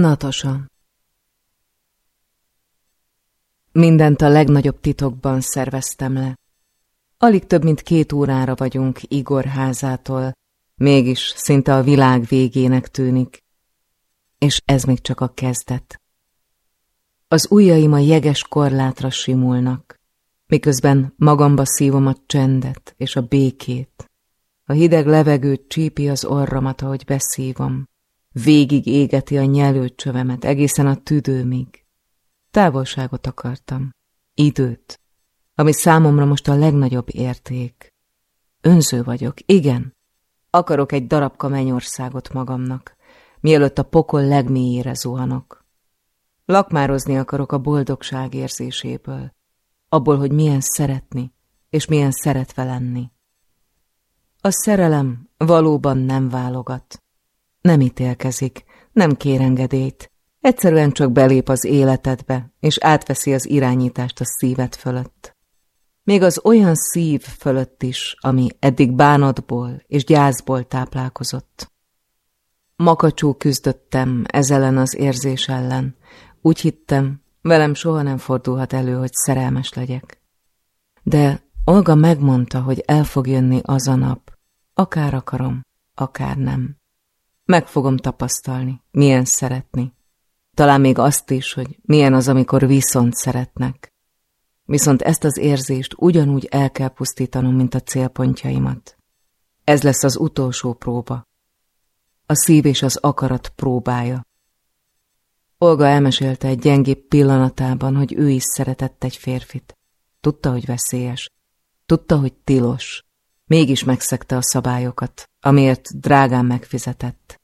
Natasa Mindent a legnagyobb titokban szerveztem le. Alig több mint két órára vagyunk Igor házától, mégis szinte a világ végének tűnik. És ez még csak a kezdet. Az ujjaim a jeges korlátra simulnak, miközben magamba szívom a csendet és a békét. A hideg levegő csípi az orromat, ahogy beszívom. Végig égeti a nyelőcsövemet, egészen a tüdőmig. Távolságot akartam. Időt. Ami számomra most a legnagyobb érték. Önző vagyok, igen. Akarok egy darabka mennyországot magamnak, mielőtt a pokol legmélyére zuhanok. Lakmározni akarok a boldogság érzéséből, abból, hogy milyen szeretni, és milyen szeretve lenni. A szerelem valóban nem válogat. Nem ítélkezik, nem kér engedélyt. Egyszerűen csak belép az életedbe, és átveszi az irányítást a szíved fölött. Még az olyan szív fölött is, ami eddig bánatból és gyászból táplálkozott. Makacsú küzdöttem ez ellen az érzés ellen. Úgy hittem, velem soha nem fordulhat elő, hogy szerelmes legyek. De Olga megmondta, hogy el fog jönni az a nap, akár akarom, akár nem. Meg fogom tapasztalni, milyen szeretni. Talán még azt is, hogy milyen az, amikor viszont szeretnek. Viszont ezt az érzést ugyanúgy el kell pusztítanom, mint a célpontjaimat. Ez lesz az utolsó próba. A szív és az akarat próbája. Olga elmesélte egy gyengébb pillanatában, hogy ő is szeretett egy férfit. Tudta, hogy veszélyes. Tudta, hogy tilos. Mégis megszegte a szabályokat, amiért drágán megfizetett.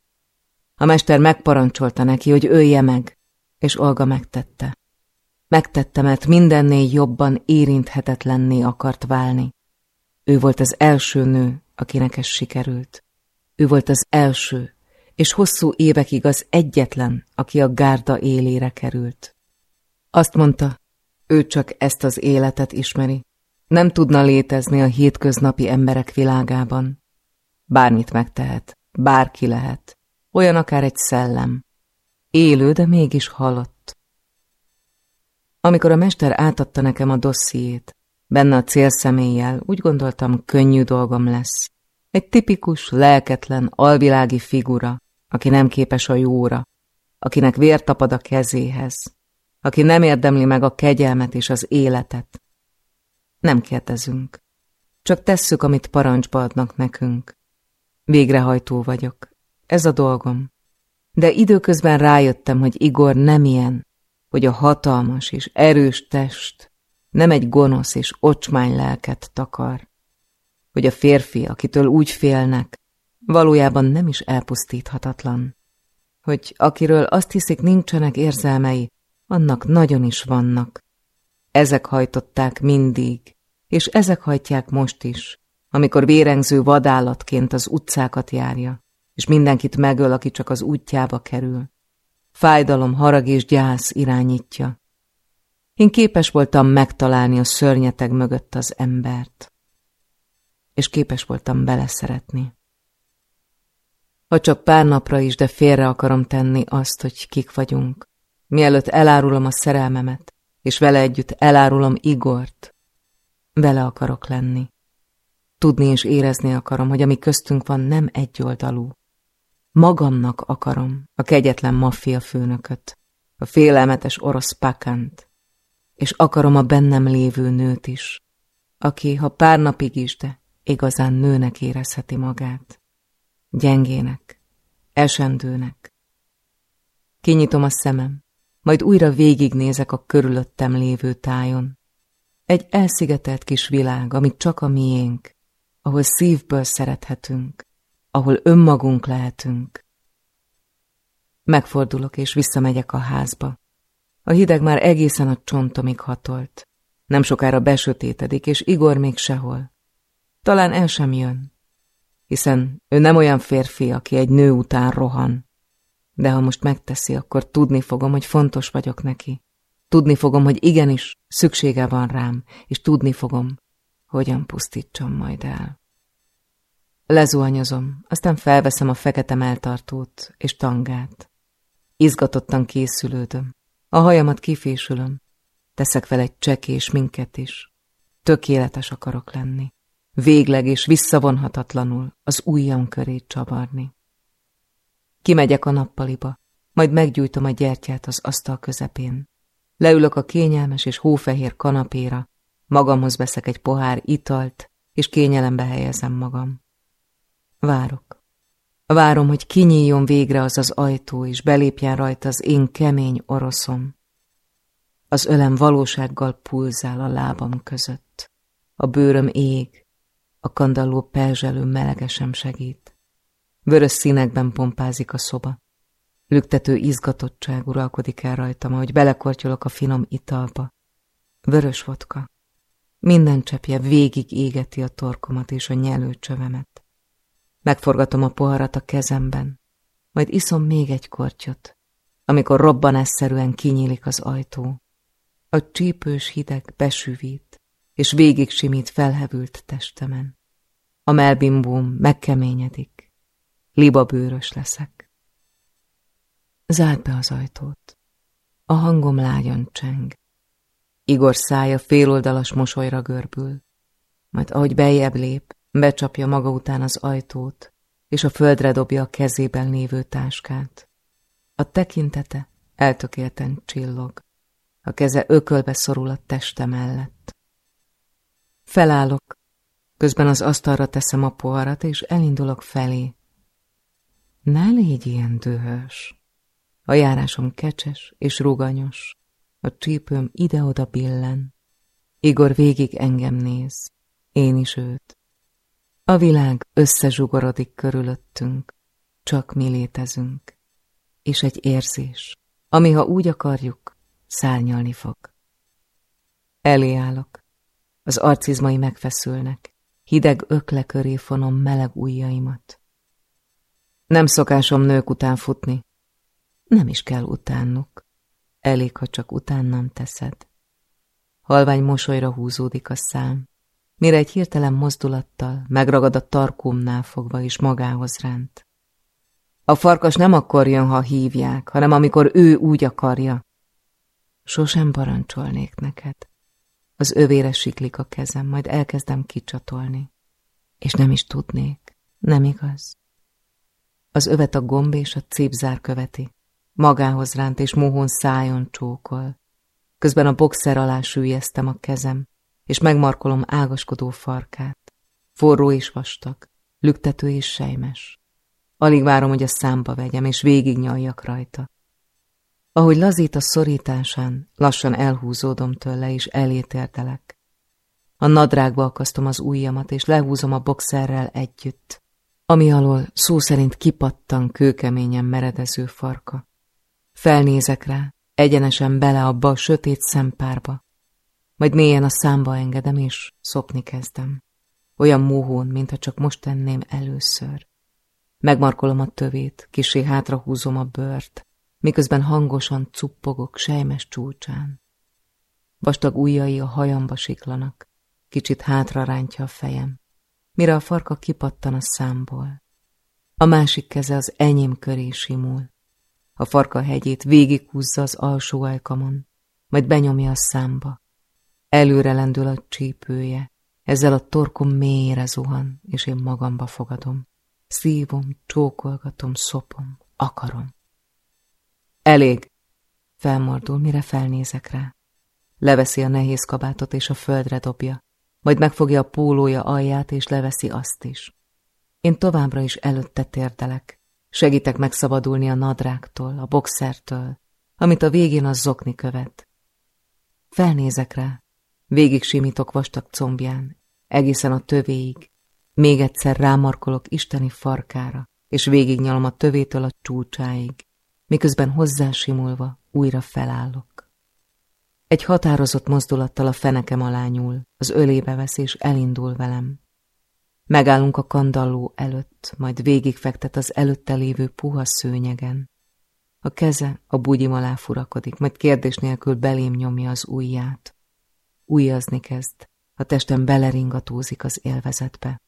A mester megparancsolta neki, hogy ölje meg, és Olga megtette. Megtette, mert mindennél jobban érinthetetlenné akart válni. Ő volt az első nő, akinek ez sikerült. Ő volt az első, és hosszú évekig az egyetlen, aki a gárda élére került. Azt mondta, ő csak ezt az életet ismeri, nem tudna létezni a hétköznapi emberek világában. Bármit megtehet, bárki lehet, olyan akár egy szellem. Élő, de mégis halott. Amikor a mester átadta nekem a dossziét, benne a célszemélyel, úgy gondoltam, könnyű dolgom lesz. Egy tipikus, lelketlen, alvilági figura, aki nem képes a jóra, akinek vér tapad a kezéhez, aki nem érdemli meg a kegyelmet és az életet, nem kérdezünk. Csak tesszük, amit parancsba adnak nekünk. Végrehajtó vagyok. Ez a dolgom. De időközben rájöttem, hogy Igor nem ilyen, hogy a hatalmas és erős test nem egy gonosz és ocsmány lelket takar. Hogy a férfi, akitől úgy félnek, valójában nem is elpusztíthatatlan. Hogy akiről azt hiszik nincsenek érzelmei, annak nagyon is vannak. Ezek hajtották mindig, és ezek hajtják most is, amikor vérengző vadállatként az utcákat járja, és mindenkit megöl, aki csak az útjába kerül. Fájdalom, harag és gyász irányítja. Én képes voltam megtalálni a szörnyeteg mögött az embert, és képes voltam beleszeretni. Ha csak pár napra is, de félre akarom tenni azt, hogy kik vagyunk, mielőtt elárulom a szerelmemet, és vele együtt elárulom Igort. Vele akarok lenni. Tudni és érezni akarom, hogy ami köztünk van, nem egyoldalú. Magamnak akarom a kegyetlen maffia főnököt, a félelmetes orosz pakant, és akarom a bennem lévő nőt is, aki, ha pár napig is, de igazán nőnek érezheti magát. Gyengének, esendőnek. Kinyitom a szemem, majd újra végignézek a körülöttem lévő tájon. Egy elszigetelt kis világ, amit csak a miénk, ahol szívből szerethetünk, ahol önmagunk lehetünk. Megfordulok és visszamegyek a házba. A hideg már egészen a csontomig hatolt. Nem sokára besötétedik, és Igor még sehol. Talán el sem jön, hiszen ő nem olyan férfi, aki egy nő után rohan. De ha most megteszi, akkor tudni fogom, hogy fontos vagyok neki. Tudni fogom, hogy igenis szüksége van rám, és tudni fogom, hogyan pusztítsam majd el. Lezuhanyozom, aztán felveszem a fekete melltartót és tangát. Izgatottan készülődöm. A hajamat kifésülöm. Teszek fel egy csekés minket is. Tökéletes akarok lenni. Végleg és visszavonhatatlanul az ujjam köré csavarni. Kimegyek a nappaliba, majd meggyújtom a gyertyát az asztal közepén. Leülök a kényelmes és hófehér kanapéra, magamhoz veszek egy pohár italt, és kényelembe helyezem magam. Várok. Várom, hogy kinyíljon végre az az ajtó, és belépjen rajta az én kemény oroszom. Az ölem valósággal pulzál a lábam között. A bőröm ég, a kandalló perzselő melegesen segít. Vörös színekben pompázik a szoba. Lüktető izgatottság uralkodik el rajtam, ahogy belekortyolok a finom italba. Vörös vodka. Minden cseppje végig égeti a torkomat és a nyelőcsövemet. Megforgatom a poharat a kezemben, majd iszom még egy kortyot, amikor robbanásszerűen kinyílik az ajtó. A csípős hideg besüvít, és végig simít felhevült testemen. A melbimbóm megkeményedik, libabőrös leszek. Zárd be az ajtót. A hangom lágyan cseng. Igor szája féloldalas mosolyra görbül, majd ahogy bejebb lép, becsapja maga után az ajtót, és a földre dobja a kezében lévő táskát. A tekintete eltökélten csillog. A keze ökölbe szorul a teste mellett. Felállok, közben az asztalra teszem a poharat, és elindulok felé. Ne légy ilyen dühös. A járásom kecses és ruganyos. A csípőm ide-oda billen. Igor végig engem néz, én is őt. A világ összezsugorodik körülöttünk, csak mi létezünk. És egy érzés, ami ha úgy akarjuk, szárnyalni fog. Elé állok. Az arcizmai megfeszülnek. Hideg ökle köré fonom meleg ujjaimat. Nem szokásom nők után futni. Nem is kell utánuk. Elég, ha csak utánam teszed. Halvány mosolyra húzódik a szám, mire egy hirtelen mozdulattal megragad a tarkumnál fogva és magához ránt. A farkas nem akkor jön, ha hívják, hanem amikor ő úgy akarja. Sosem parancsolnék neked. Az övére siklik a kezem, majd elkezdem kicsatolni. És nem is tudnék, nem igaz? Az övet a gomb és a cipzár követi. Magához ránt és mohón szájon csókol. Közben a boxer alá sűjeztem a kezem, és megmarkolom ágaskodó farkát. Forró és vastag, lüktető és sejmes. Alig várom, hogy a számba vegyem, és végignyaljak rajta. Ahogy lazít a szorításán, lassan elhúzódom tőle, és elétérdelek. A nadrágba akasztom az ujjamat, és lehúzom a boxerrel együtt, ami alól szó szerint kipattan kőkeményen meredező farka. Felnézek rá, egyenesen bele abba a sötét szempárba, majd mélyen a számba engedem, és szopni kezdem. Olyan mohón, mintha csak most tenném először. Megmarkolom a tövét, kisé hátrahúzom a bőrt, miközben hangosan cuppogok sejmes csúcsán. Vastag ujjai a hajamba siklanak, kicsit hátra rántja a fejem, mire a farka kipattan a számból. A másik keze az enyém köré simul. A farka hegyét végighúzza az alsó ajkamon, majd benyomja a számba. Előre lendül a csípője, ezzel a torkom mélyre zuhan, és én magamba fogadom. Szívom, csókolgatom, szopom, akarom. Elég! Felmordul, mire felnézek rá. Leveszi a nehéz kabátot és a földre dobja, majd megfogja a pólója alját és leveszi azt is. Én továbbra is előtte térdelek. Segítek megszabadulni a nadrágtól, a boxertől, amit a végén az zokni követ. Felnézek rá, végig simítok vastag combján, egészen a tövéig. Még egyszer rámarkolok isteni farkára, és végignyalom a tövétől a csúcsáig miközben hozzásimulva újra felállok. Egy határozott mozdulattal a fenekem alá nyúl, az ölébe vesz és elindul velem. Megállunk a kandalló előtt, majd végigfektet az előtte lévő puha szőnyegen. A keze a bugyim alá furakodik, majd kérdés nélkül belém nyomja az ujját. Újazni kezd, a testem beleringatózik az élvezetbe.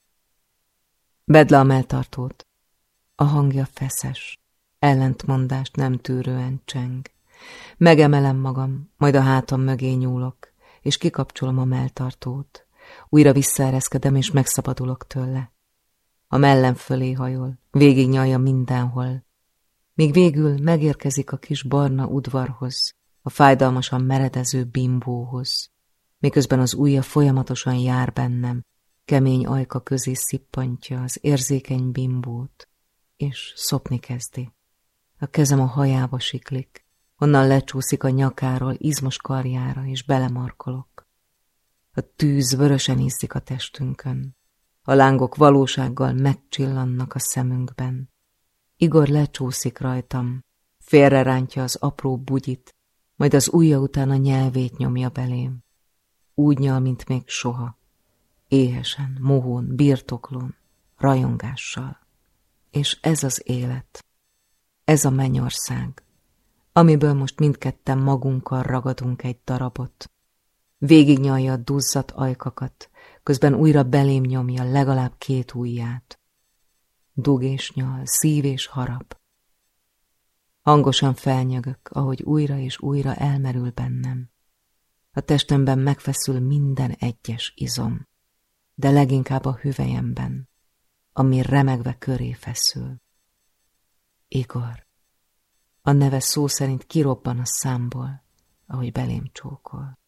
Bedle a melltartót. A hangja feszes. ellentmondást nem tűrően cseng. Megemelem magam, majd a hátam mögé nyúlok, és kikapcsolom a melltartót. Újra visszaereszkedem, és megszabadulok tőle. A mellem fölé hajol, végig nyalja mindenhol. Míg végül megérkezik a kis barna udvarhoz, a fájdalmasan meredező bimbóhoz, miközben az ujja folyamatosan jár bennem, kemény ajka közé szippantja az érzékeny bimbót, és szopni kezdi. A kezem a hajába siklik, onnan lecsúszik a nyakáról izmos karjára, és belemarkolok. A tűz vörösen ízzik a testünkön. A lángok valósággal megcsillannak a szemünkben. Igor lecsúszik rajtam, félrerántja az apró bugyit, majd az ujja után a nyelvét nyomja belém. Úgy nyal, mint még soha. Éhesen, mohón, birtoklón, rajongással. És ez az élet. Ez a mennyország, amiből most mindketten magunkkal ragadunk egy darabot. Végignyalja a duzzat ajkakat, közben újra belém nyomja legalább két ujját. Dug és nyal, szív és harap. Hangosan felnyögök, ahogy újra és újra elmerül bennem. A testemben megfeszül minden egyes izom, de leginkább a hüvelyemben, ami remegve köré feszül. Igor. A neve szó szerint kirobban a számból, ahogy belém csókol.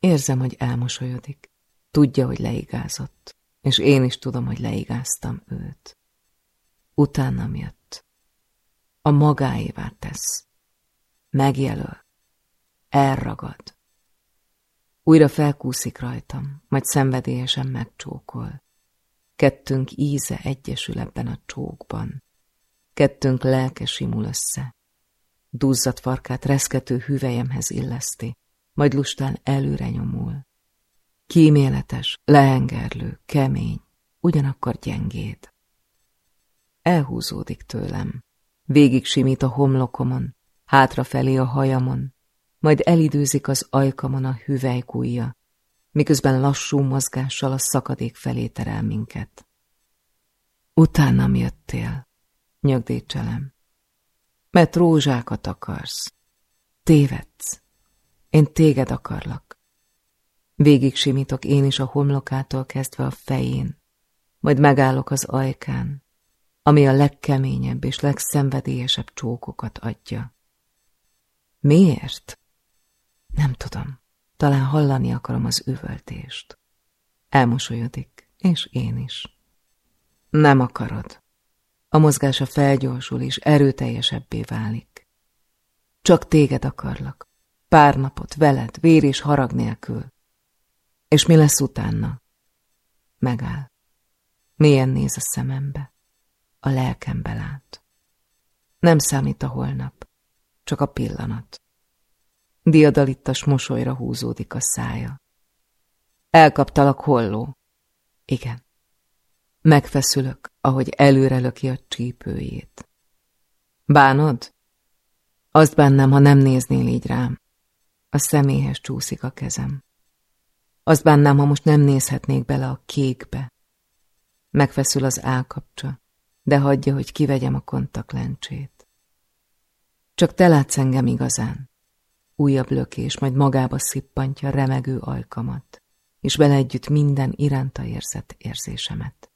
Érzem, hogy elmosolyodik. Tudja, hogy leigázott, és én is tudom, hogy leigáztam őt. Utánam jött. A magáévá tesz. Megjelöl. Elragad. Újra felkúszik rajtam, majd szenvedélyesen megcsókol. Kettőnk íze egyesül ebben a csókban. Kettőnk lelke simul össze. Duzzadt farkát reszkető hüvelyemhez illeszti, majd lustán előre nyomul. Kíméletes, lehengerlő, kemény, ugyanakkor gyengéd. Elhúzódik tőlem, végig simít a homlokomon, hátrafelé a hajamon, majd elidőzik az ajkamon a hüvelykújja, miközben lassú mozgással a szakadék felé terel minket. Utánam jöttél, nyögdécselem. Mert rózsákat akarsz. Tévedsz. Én téged akarlak. Végig simítok én is a homlokától kezdve a fején, majd megállok az ajkán, ami a legkeményebb és legszenvedélyesebb csókokat adja. Miért? Nem tudom. Talán hallani akarom az üvöltést. Elmosolyodik, és én is. Nem akarod. A mozgása felgyorsul és erőteljesebbé válik. Csak téged akarlak. Pár napot veled, vér és harag nélkül. És mi lesz utána? Megáll. Mélyen néz a szemembe. A lelkembe lát. Nem számít a holnap, csak a pillanat. Diadalittas mosolyra húzódik a szája. Elkaptalak holló. Igen. Megfeszülök, ahogy előre löki a csípőjét. Bánod? Azt bánnem, ha nem néznél így rám. A szeméhez csúszik a kezem. Azt bánnám, ha most nem nézhetnék bele a kékbe. Megfeszül az állkapcsa, de hagyja, hogy kivegyem a kontaktlencsét. Csak te látsz engem igazán. Újabb lökés, majd magába szippantja remegő ajkamat, és vele együtt minden iránta érzett érzésemet.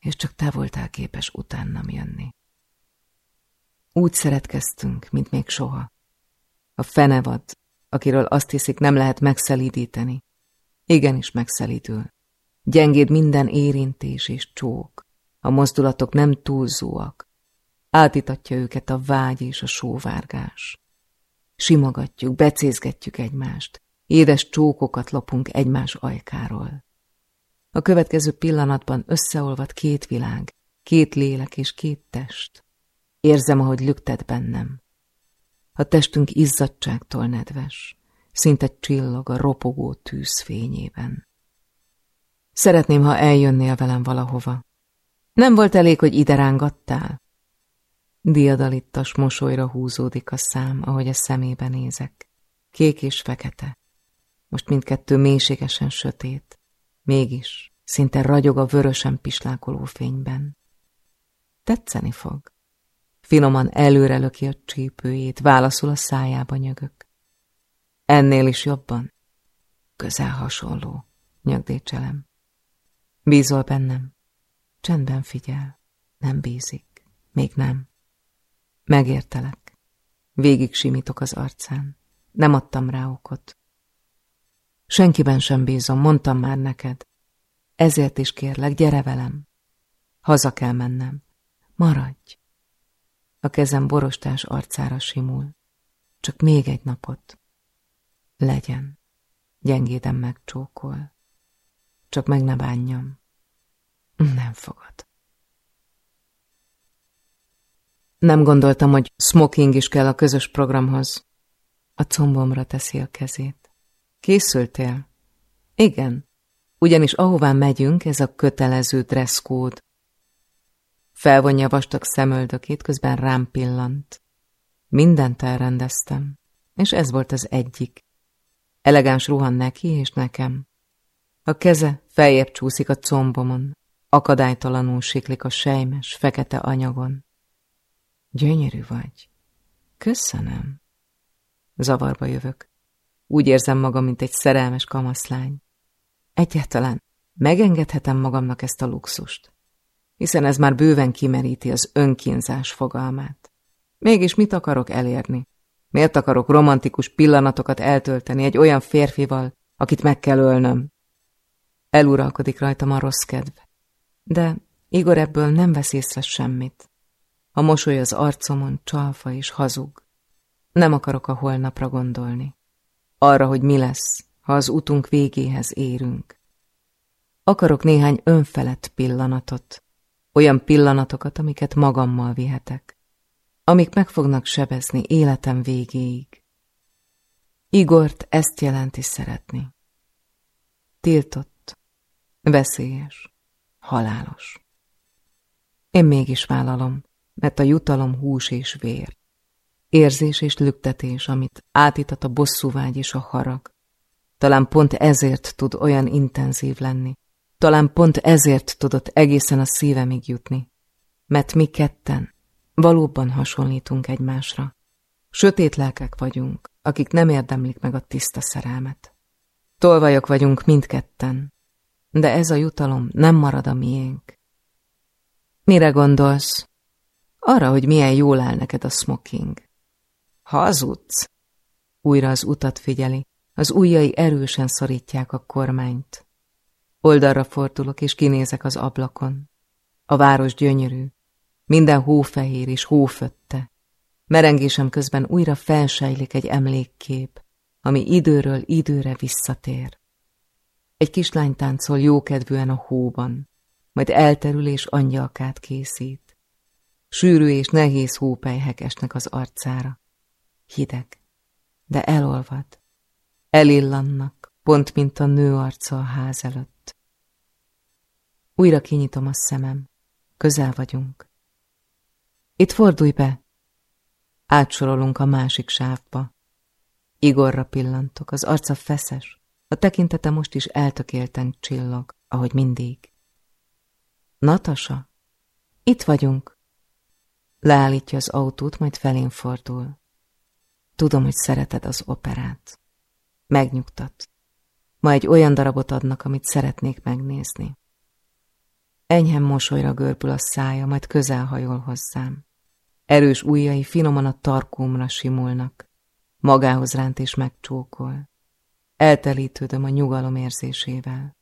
És csak te voltál képes utánam jönni. Úgy szeretkeztünk, mint még soha. A fenevad, akiről azt hiszik nem lehet megszelídíteni, igenis megszelídül. Gyengéd minden érintés és csók, a mozdulatok nem túlzóak, átítatja őket a vágy és a sóvárgás. Simogatjuk, becézgetjük egymást, édes csókokat lopunk egymás ajkáról. A következő pillanatban összeolvad két világ, két lélek és két test. Érzem, ahogy lüktet bennem. A testünk izzadságtól nedves, szinte csillog a ropogó tűz fényében. Szeretném, ha eljönnél velem valahova. Nem volt elég, hogy ide rángattál? Diadalittas mosolyra húzódik a szám, ahogy a szemébe nézek. Kék és fekete. Most mindkettő mélységesen sötét. Mégis szinte ragyog a vörösen pislákoló fényben. Tetszeni fog. Finoman előre löki a csípőjét, válaszul a szájába nyögök. Ennél is jobban? Közel hasonló, nyögdécselem. Bízol bennem? Csendben figyel. Nem bízik. Még nem. Megértelek. Végig simítok az arcán. Nem adtam rá okot. Senkiben sem bízom, mondtam már neked. Ezért is kérlek, gyere velem. Haza kell mennem. Maradj. A kezem borostás arcára simul. Csak még egy napot. Legyen. Gyengéden megcsókol. Csak meg ne bánjam. Nem fogod. Nem gondoltam, hogy smoking is kell a közös programhoz. A combomra teszi a kezét. Készültél? Igen. Ugyanis ahová megyünk, ez a kötelező dresszkód. Felvonja vastag szemöldökét, közben rám pillant. Mindent elrendeztem, és ez volt az egyik. Elegáns ruhan neki és nekem. A keze feljebb csúszik a combomon, akadálytalanul siklik a sejmes, fekete anyagon. Gyönyörű vagy. Köszönöm. Zavarba jövök. Úgy érzem magam, mint egy szerelmes kamaszlány. Egyáltalán megengedhetem magamnak ezt a luxust, hiszen ez már bőven kimeríti az önkínzás fogalmát. Mégis mit akarok elérni? Miért akarok romantikus pillanatokat eltölteni egy olyan férfival, akit meg kell ölnöm? Eluralkodik rajtam a rossz kedv. De Igor ebből nem vesz észre semmit. A mosoly az arcomon csalfa és hazug. Nem akarok a holnapra gondolni. Arra, hogy mi lesz, ha az utunk végéhez érünk. Akarok néhány önfelett pillanatot, olyan pillanatokat, amiket magammal vihetek, amik meg fognak sebezni életem végéig. Igort ezt jelenti szeretni. Tiltott, veszélyes, halálos. Én mégis vállalom, mert a jutalom hús és vér. Érzés és lüktetés, amit átítat a bosszúvágy és a harag. Talán pont ezért tud olyan intenzív lenni. Talán pont ezért tudott egészen a szívemig jutni. Mert mi ketten valóban hasonlítunk egymásra. Sötét lelkek vagyunk, akik nem érdemlik meg a tiszta szerelmet. Tolvajok vagyunk mindketten, de ez a jutalom nem marad a miénk. Mire gondolsz? Arra, hogy milyen jól áll neked a smoking. Hazudsz? Újra az utat figyeli, az ujjai erősen szorítják a kormányt. Oldalra fordulok, és kinézek az ablakon. A város gyönyörű, minden hófehér és hófötte. Merengésem közben újra felsejlik egy emlékkép, ami időről időre visszatér. Egy kislány táncol jókedvűen a hóban, majd elterül és angyalkát készít. Sűrű és nehéz hópelyhek esnek az arcára. Hideg, de elolvad. Elillannak, pont mint a nő arca a ház előtt. Újra kinyitom a szemem. Közel vagyunk. Itt fordulj be! Átsorolunk a másik sávba. Igorra pillantok, az arca feszes, a tekintete most is eltökélten csillog, ahogy mindig. Natasa? Itt vagyunk. Leállítja az autót, majd felén fordul. Tudom, hogy szereted az operát. Megnyugtat. Ma egy olyan darabot adnak, amit szeretnék megnézni. Enyhem mosolyra görbül a szája, majd közel hajol hozzám. Erős ujjai finoman a tarkómra simulnak. Magához ránt és megcsókol. Eltelítődöm a nyugalom érzésével,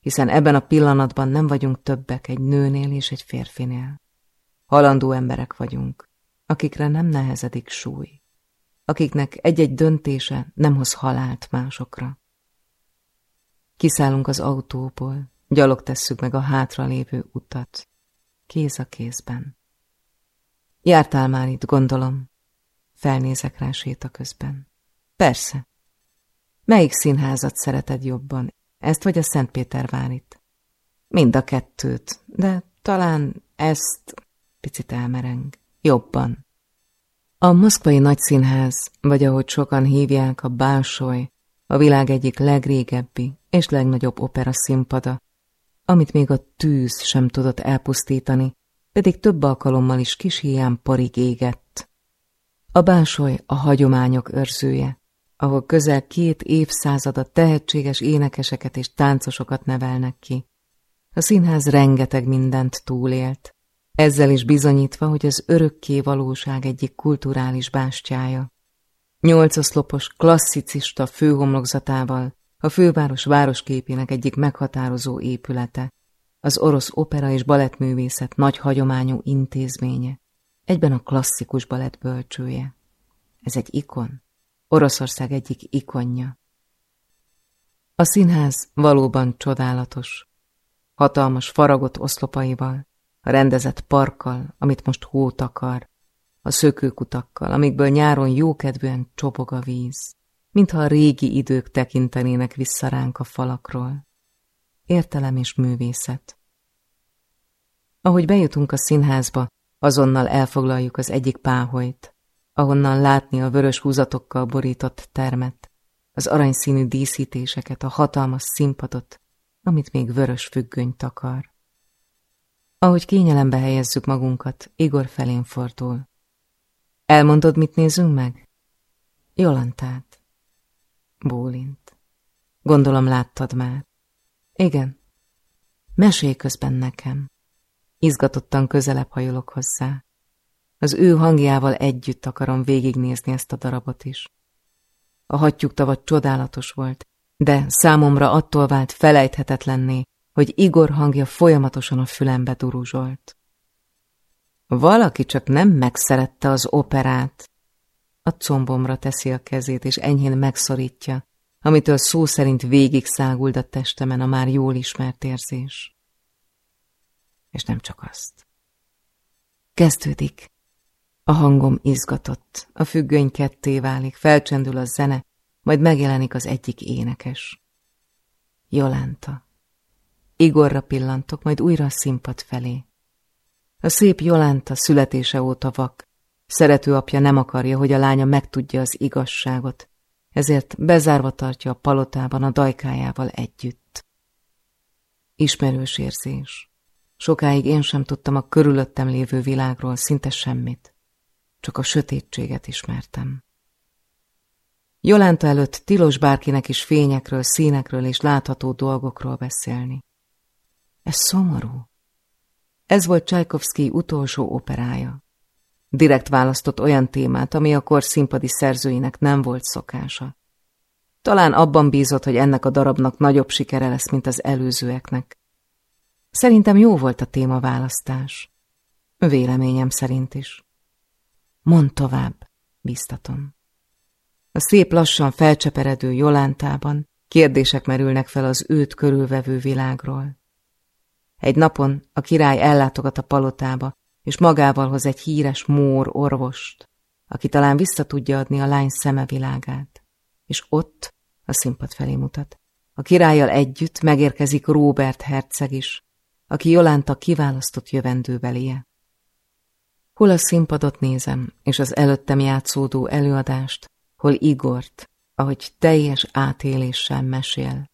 hiszen ebben a pillanatban nem vagyunk többek egy nőnél és egy férfinél. Halandó emberek vagyunk, akikre nem nehezedik súly, akiknek egy-egy döntése nem hoz halált másokra. Kiszállunk az autóból, gyalog tesszük meg a hátralévő utat, kéz a kézben. Jártál már itt, gondolom. Felnézek rá séta közben. Persze. Melyik színházat szereted jobban? Ezt vagy a Szentpétervárit? Mind a kettőt, de talán ezt picit elmereng. Jobban. A moszkvai nagyszínház, vagy ahogy sokan hívják, a Bálsoly, a világ egyik legrégebbi és legnagyobb opera színpada, amit még a tűz sem tudott elpusztítani, pedig több alkalommal is kis hián parig égett. A básoly a hagyományok őrzője, ahol közel két évszázadat tehetséges énekeseket és táncosokat nevelnek ki. A színház rengeteg mindent túlélt, ezzel is bizonyítva, hogy az örökké valóság egyik kulturális bástyája. Nyolcoszlopos, klasszicista főhomlokzatával a főváros városképének egyik meghatározó épülete, az orosz opera és balettművészet nagy hagyományú intézménye, egyben a klasszikus balett bölcsője. Ez egy ikon, Oroszország egyik ikonja. A színház valóban csodálatos, hatalmas faragott oszlopaival, a rendezett parkkal, amit most hó takar, a szökőkutakkal, amikből nyáron jókedvűen csobog a víz, mintha a régi idők tekintenének vissza ránk a falakról. Értelem és művészet. Ahogy bejutunk a színházba, azonnal elfoglaljuk az egyik páholyt, ahonnan látni a vörös húzatokkal borított termet, az aranyszínű díszítéseket, a hatalmas színpadot, amit még vörös függöny takar. Ahogy kényelembe helyezzük magunkat, Igor felén fordul. Elmondod, mit nézünk meg? Jolantát. Bólint. Gondolom láttad már. Igen. Mesélj közben nekem. Izgatottan közelebb hajolok hozzá. Az ő hangjával együtt akarom végignézni ezt a darabot is. A hattyúk tavat csodálatos volt, de számomra attól vált felejthetetlenné, hogy Igor hangja folyamatosan a fülembe duruzsolt. Valaki csak nem megszerette az operát. A combomra teszi a kezét, és enyhén megszorítja, amitől szó szerint végig száguld a testemen a már jól ismert érzés. És nem csak azt. Kezdődik. A hangom izgatott, a függöny ketté válik, felcsendül a zene, majd megjelenik az egyik énekes. Jolánta. Igorra pillantok, majd újra a színpad felé. A szép Jolánta születése óta vak. Szerető apja nem akarja, hogy a lánya megtudja az igazságot, ezért bezárva tartja a palotában a dajkájával együtt. Ismerős érzés. Sokáig én sem tudtam a körülöttem lévő világról szinte semmit. Csak a sötétséget ismertem. Jolánta előtt tilos bárkinek is fényekről, színekről és látható dolgokról beszélni. Ez szomorú. Ez volt Csajkovszki utolsó operája. Direkt választott olyan témát, ami a kor színpadi szerzőinek nem volt szokása. Talán abban bízott, hogy ennek a darabnak nagyobb sikere lesz, mint az előzőeknek. Szerintem jó volt a témaválasztás. Véleményem szerint is. Mond tovább, bíztatom. A szép lassan felcseperedő Jolántában kérdések merülnek fel az őt körülvevő világról. Egy napon a király ellátogat a palotába, és magával hoz egy híres mór orvost, aki talán vissza tudja adni a lány szeme világát. És ott, a színpad felé mutat, a királlyal együtt megérkezik Róbert herceg is, aki Jolánta kiválasztott jövendőbelie. Hol a színpadot nézem, és az előttem játszódó előadást, hol Igort, ahogy teljes átéléssel mesél.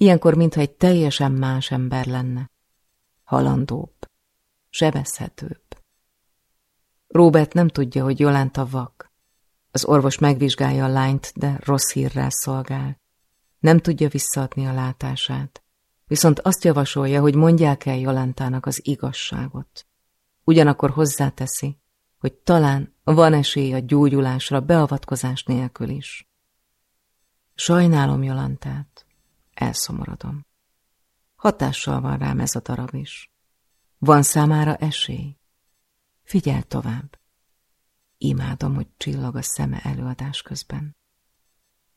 Ilyenkor, mintha egy teljesen más ember lenne. Halandóbb, sebezhetőbb. Robert nem tudja, hogy Jolánta vak. Az orvos megvizsgálja a lányt, de rossz hírrel szolgál. Nem tudja visszaadni a látását. Viszont azt javasolja, hogy mondják el Jolántának az igazságot. Ugyanakkor hozzáteszi, hogy talán van esély a gyógyulásra beavatkozás nélkül is. Sajnálom Jolantát, elszomorodom. Hatással van rám ez a darab is. Van számára esély? Figyel tovább. Imádom, hogy csillag a szeme előadás közben.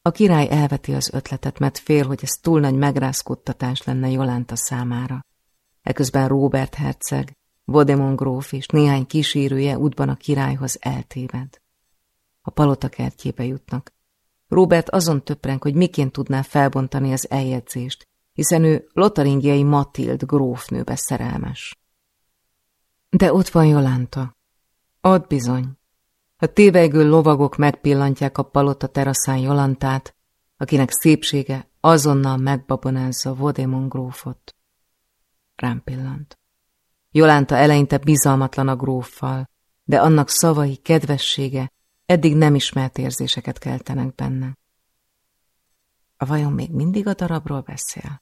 A király elveti az ötletet, mert fél, hogy ez túl nagy megrázkódtatás lenne Jolánta számára. Eközben Robert herceg, Vodemon gróf és néhány kísérője útban a királyhoz eltéved. A palota kertjébe jutnak. Robert azon töpreng, hogy miként tudná felbontani az eljegyzést, hiszen ő lotaringiai Matild grófnőbe szerelmes. De ott van Jolánta. Ott bizony. A tévegő lovagok megpillantják a palota teraszán Jolantát, akinek szépsége azonnal megbabonázza Vodemon grófot. Rám pillant. Jolánta eleinte bizalmatlan a gróffal, de annak szavai, kedvessége eddig nem ismert érzéseket keltenek benne. A vajon még mindig a darabról beszél?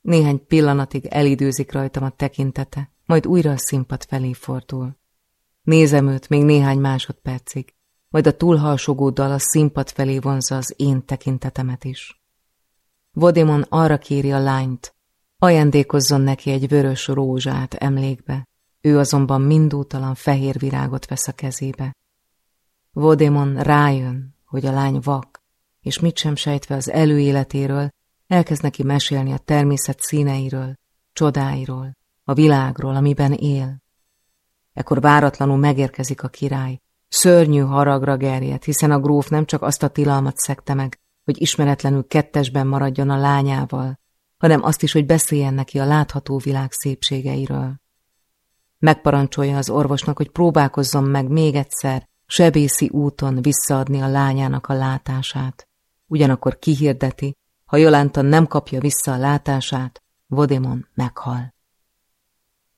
Néhány pillanatig elidőzik rajtam a tekintete, majd újra a színpad felé fordul. Nézem őt még néhány másodpercig, majd a túlhalsogó dal a színpad felé vonza az én tekintetemet is. Vodimon arra kéri a lányt, ajándékozzon neki egy vörös rózsát emlékbe, ő azonban mindútalan fehér virágot vesz a kezébe. Vodémon rájön, hogy a lány vak, és mit sem sejtve az előéletéről, elkezd neki mesélni a természet színeiről, csodáiról, a világról, amiben él. Ekkor váratlanul megérkezik a király, szörnyű haragra gerjed, hiszen a gróf nem csak azt a tilalmat szekte meg, hogy ismeretlenül kettesben maradjon a lányával, hanem azt is, hogy beszéljen neki a látható világ szépségeiről. Megparancsolja az orvosnak, hogy próbálkozzon meg még egyszer sebészi úton visszaadni a lányának a látását. Ugyanakkor kihirdeti, ha Jolánta nem kapja vissza a látását, Vodimon meghal.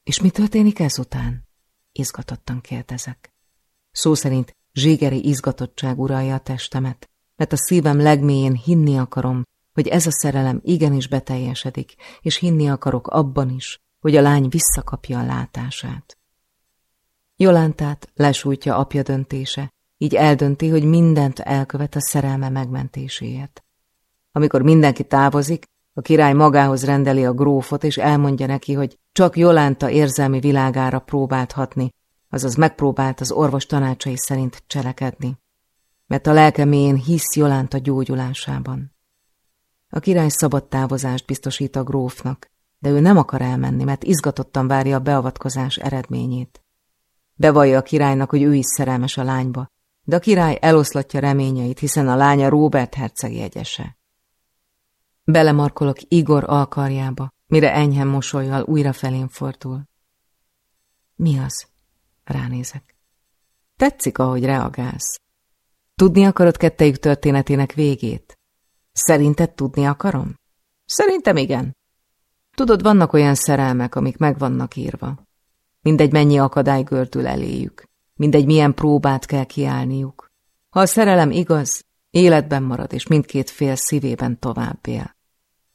És mi történik ezután? Izgatottan kérdezek. Szó szerint zségeri izgatottság uralja a testemet, mert a szívem legmélyén hinni akarom, hogy ez a szerelem igenis beteljesedik, és hinni akarok abban is, hogy a lány visszakapja a látását. Jolántát lesújtja apja döntése, így eldönti, hogy mindent elkövet a szerelme megmentéséért. Amikor mindenki távozik, a király magához rendeli a grófot, és elmondja neki, hogy csak Jolánta érzelmi világára próbált hatni, azaz megpróbált az orvos tanácsai szerint cselekedni, mert a lelke mélyén hisz Jolánta gyógyulásában. A király szabad távozást biztosít a grófnak, de ő nem akar elmenni, mert izgatottan várja a beavatkozás eredményét. Bevallja a királynak, hogy ő is szerelmes a lányba, de a király eloszlatja reményeit, hiszen a lánya Robert herceg jegyese. Belemarkolok Igor alkarjába, mire enyhen mosolyjal újra felén fordul. Mi az? Ránézek. Tetszik, ahogy reagálsz. Tudni akarod kettejük történetének végét? Szerinted tudni akarom? Szerintem igen. Tudod, vannak olyan szerelmek, amik meg vannak írva. Mindegy, mennyi akadály gördül eléjük. Mindegy, milyen próbát kell kiállniuk. Ha a szerelem igaz, életben marad, és mindkét fél szívében tovább él.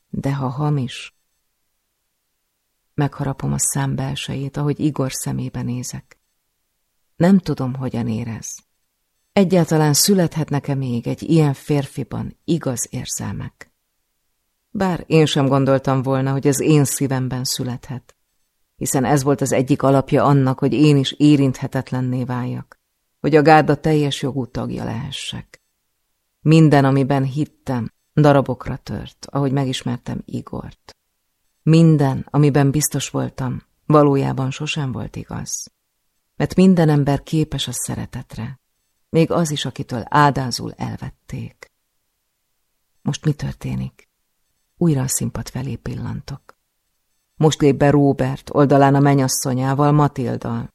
De ha hamis... Megharapom a szám belsejét, ahogy Igor szemébe nézek. Nem tudom, hogyan érez. Egyáltalán születhetnek-e még egy ilyen férfiban igaz érzelmek? Bár én sem gondoltam volna, hogy az én szívemben születhet, hiszen ez volt az egyik alapja annak, hogy én is érinthetetlenné váljak, hogy a gárda teljes jogú tagja lehessek. Minden, amiben hittem, darabokra tört, ahogy megismertem Igort. Minden, amiben biztos voltam, valójában sosem volt igaz. Mert minden ember képes a szeretetre, még az is, akitől áldázul elvették. Most mi történik? Újra a színpad felé pillantok. Most lép be Róbert, oldalán a menyasszonyával, Matildal.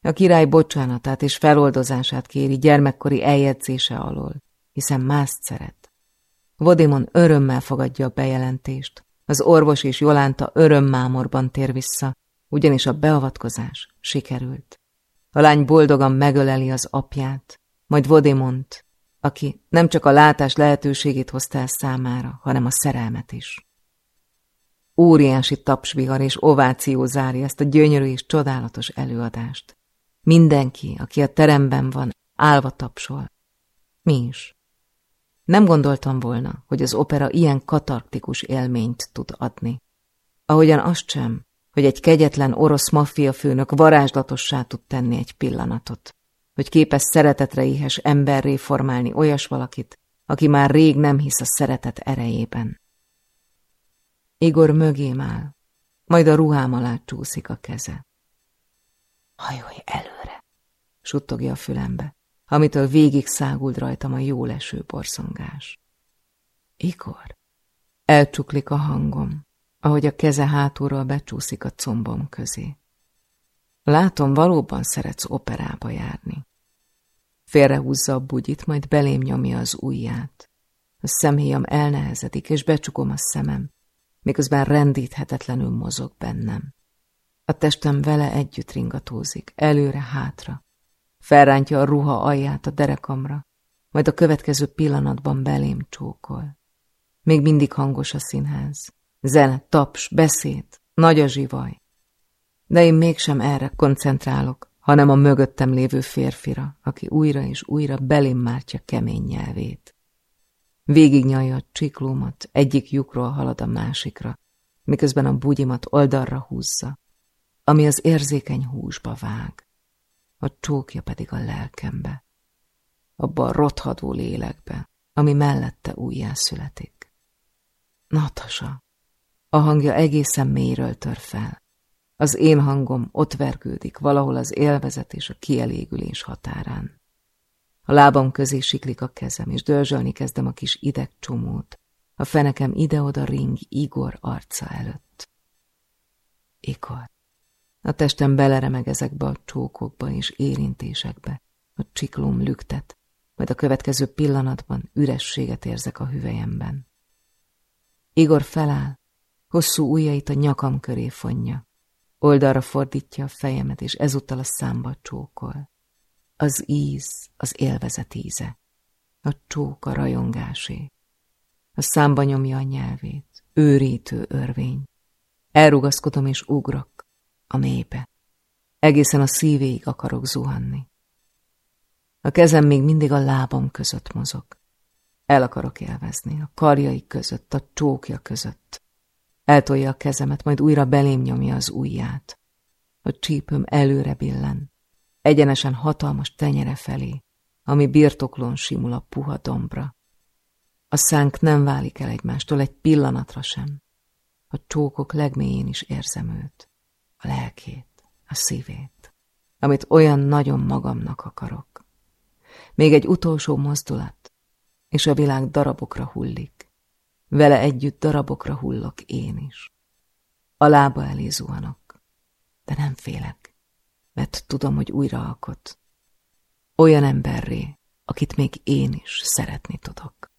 A király bocsánatát és feloldozását kéri gyermekkori eljegyzése alól, hiszen mást szeret. Vodimon örömmel fogadja a bejelentést. Az orvos és Jolánta örömmámorban tér vissza, ugyanis a beavatkozás sikerült. A lány boldogan megöleli az apját, majd Vodimont, aki nem csak a látás lehetőségét hozta el számára, hanem a szerelmet is. Óriási tapsvihar és ováció zárja ezt a gyönyörű és csodálatos előadást. Mindenki, aki a teremben van, álva tapsol. Mi is. Nem gondoltam volna, hogy az opera ilyen katarktikus élményt tud adni. Ahogyan azt sem, hogy egy kegyetlen orosz maffia főnök varázslatossá tud tenni egy pillanatot hogy képes szeretetre éhes emberré formálni olyas valakit, aki már rég nem hisz a szeretet erejében. Igor mögém áll, majd a ruhám alá csúszik a keze. Hajolj előre, suttogja a fülembe, amitől végig száguld rajtam a jó leső borszongás. Igor, elcsuklik a hangom, ahogy a keze hátulról becsúszik a combom közé. Látom, valóban szeretsz operába járni. Félrehúzza a bugyit, majd belém nyomja az ujját. A szemhéjam elnehezedik, és becsukom a szemem, miközben rendíthetetlenül mozog bennem. A testem vele együtt ringatózik, előre-hátra. Felrántja a ruha alját a derekamra, majd a következő pillanatban belém csókol. Még mindig hangos a színház. Zene, taps, beszéd, nagy a zsivaj. De én mégsem erre koncentrálok, hanem a mögöttem lévő férfira, aki újra és újra belém mártja kemény nyelvét. Végignyalja a csiklómat, egyik lyukról halad a másikra, miközben a bugyimat oldalra húzza, ami az érzékeny húsba vág, a csókja pedig a lelkembe, abba a rothadó lélekbe, ami mellette újjászületik. Natasa, a hangja egészen mélyről tör fel. Az én hangom ott vergődik valahol az élvezet és a kielégülés határán. A lábam közé siklik a kezem, és dörzsölni kezdem a kis idegcsomót, a fenekem ide-oda ring Igor arca előtt. Igor. A testem beleremeg ezekbe a csókokba és érintésekbe, a csiklóm lüktet, majd a következő pillanatban ürességet érzek a hüvelyemben. Igor feláll, hosszú ujjait a nyakam köré fonja, oldalra fordítja a fejemet, és ezúttal a számba csókol. Az íz, az élvezet íze, a csók a rajongásé. A számba nyomja a nyelvét, őrítő örvény. Elrugaszkodom és ugrok a mélybe. Egészen a szívéig akarok zuhanni. A kezem még mindig a lábam között mozog. El akarok élvezni, a karjai között, a csókja között. Eltolja a kezemet, majd újra belém nyomja az ujját. A csípőm előre billen, egyenesen hatalmas tenyere felé, ami birtoklón simul a puha dombra. A szánk nem válik el egymástól egy pillanatra sem. A csókok legmélyén is érzem őt, a lelkét, a szívét, amit olyan nagyon magamnak akarok. Még egy utolsó mozdulat, és a világ darabokra hullik. Vele együtt darabokra hullok én is. A lába elé zuhanok, de nem félek, mert tudom, hogy újra alkot. Olyan emberré, akit még én is szeretni tudok.